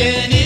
Jenny.